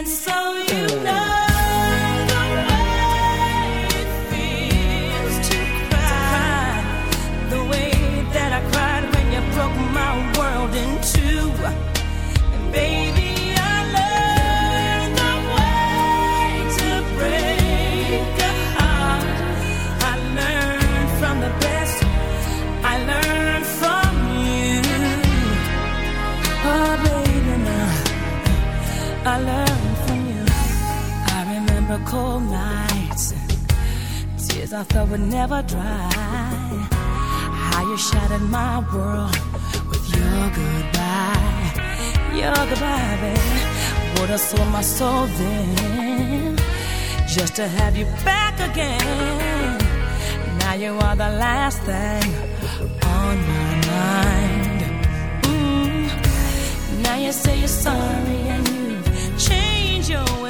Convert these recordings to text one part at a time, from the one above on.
And so just to have you back again. Now you are the last thing on my mind. Mm. Now you say you're sorry and you've changed your ways.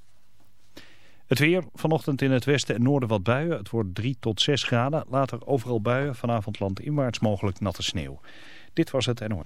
Het weer, vanochtend in het westen en noorden wat buien. Het wordt 3 tot 6 graden. Later overal buien, vanavond landinwaarts mogelijk natte sneeuw. Dit was het NOS.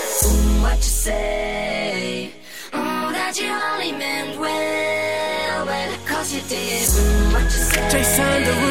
they signed the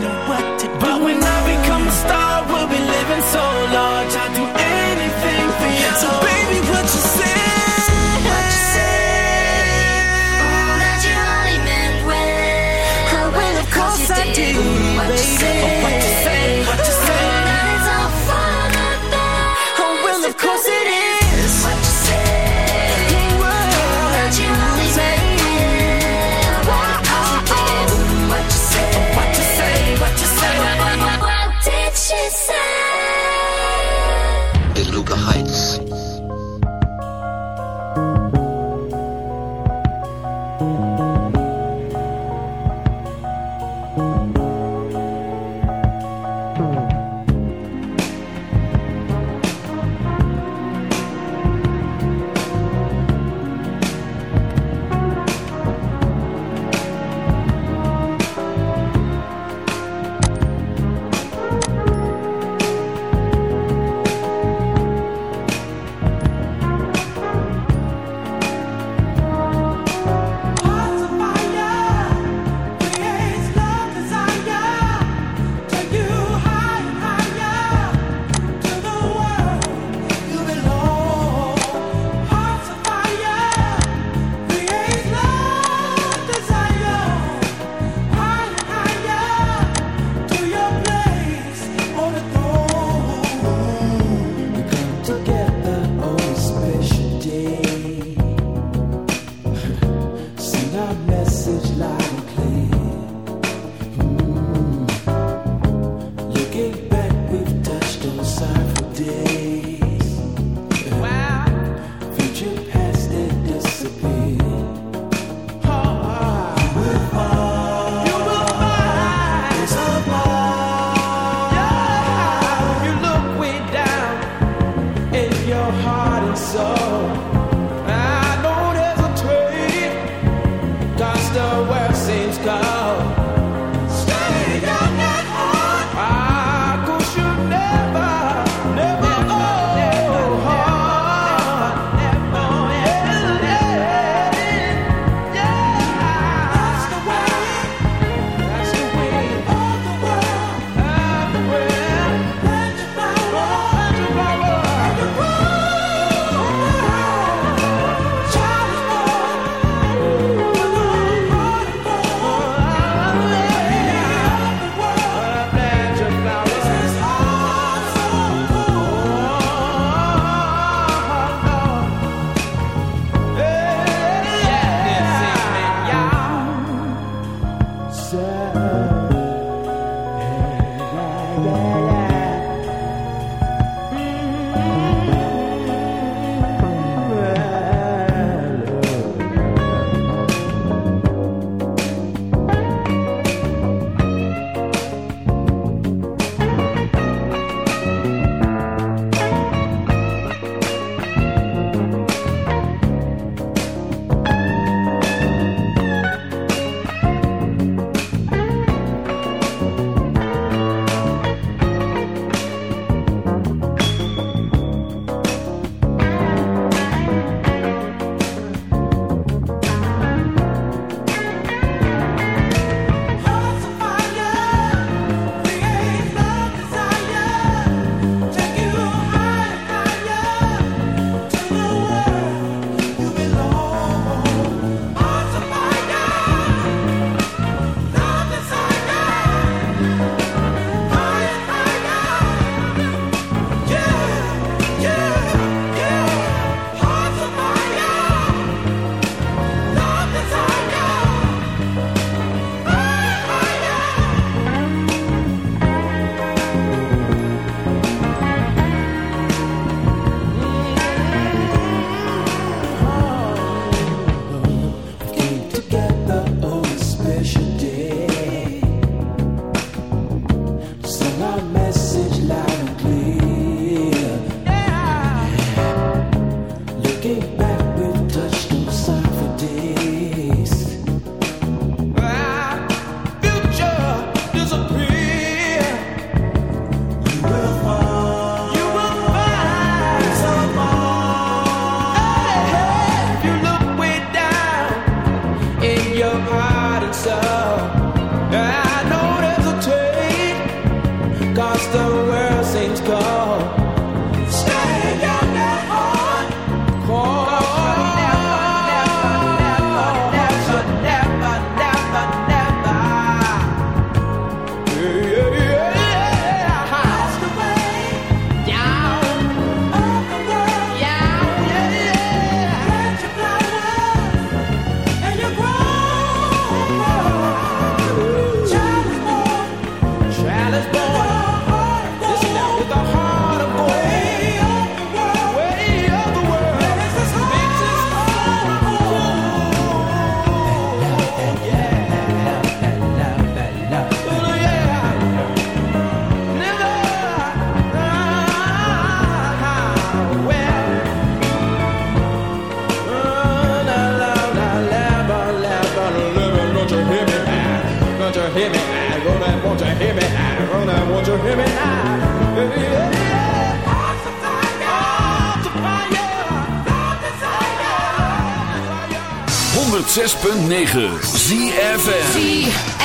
106.9 ZFM.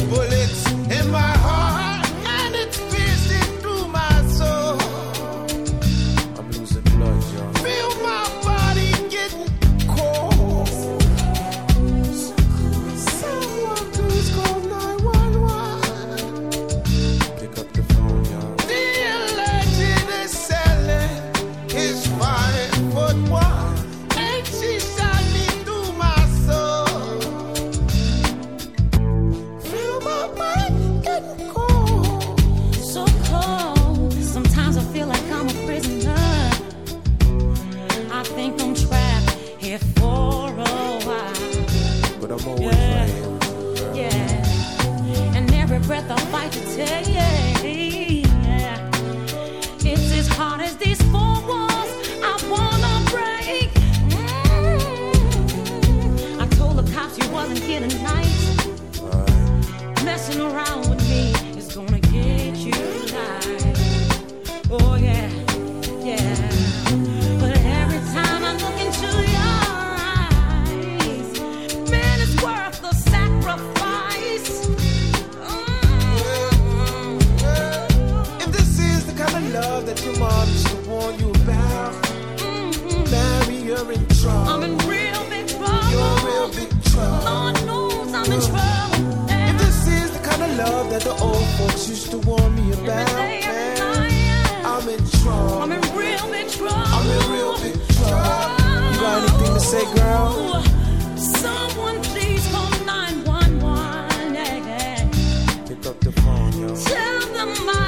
depois. the mind.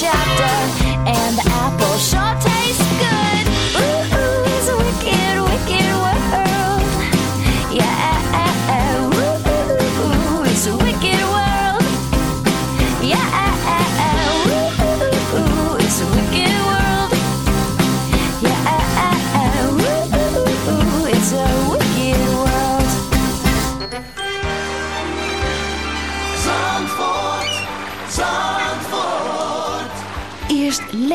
chapter, and the apple shot.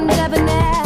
Never, debonair.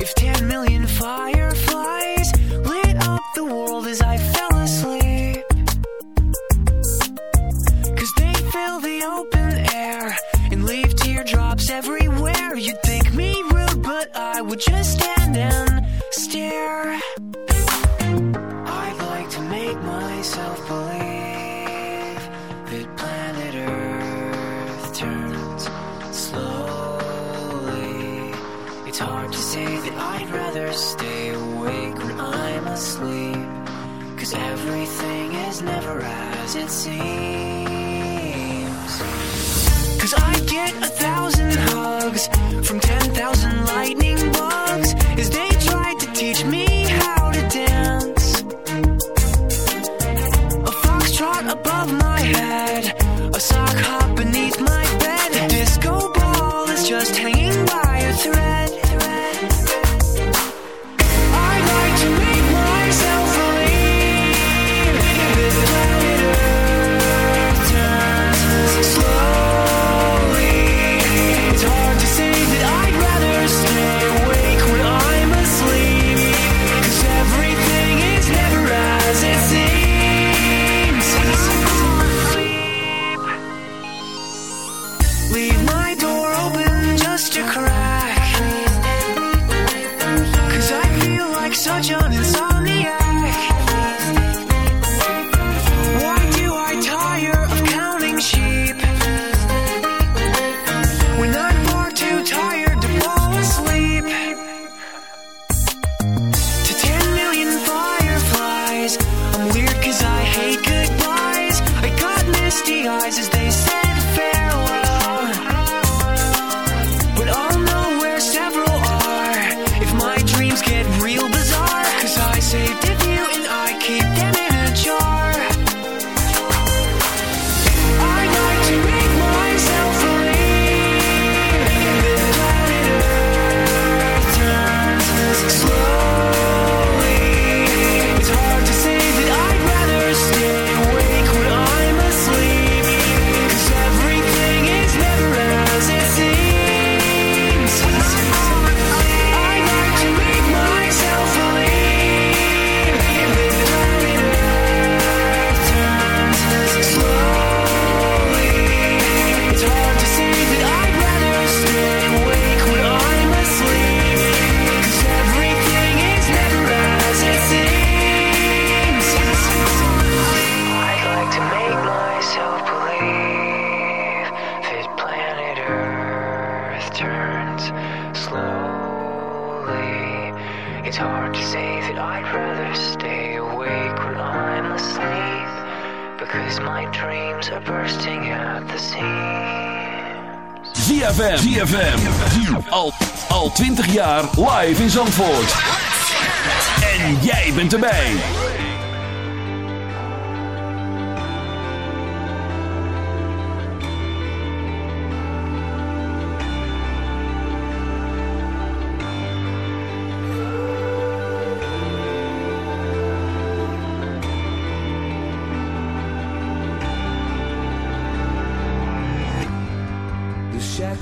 If 10 million fall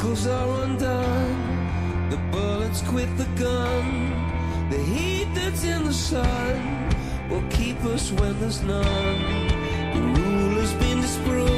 shackles are undone. The bullets quit the gun. The heat that's in the sun will keep us when there's none. The rule has been disproved.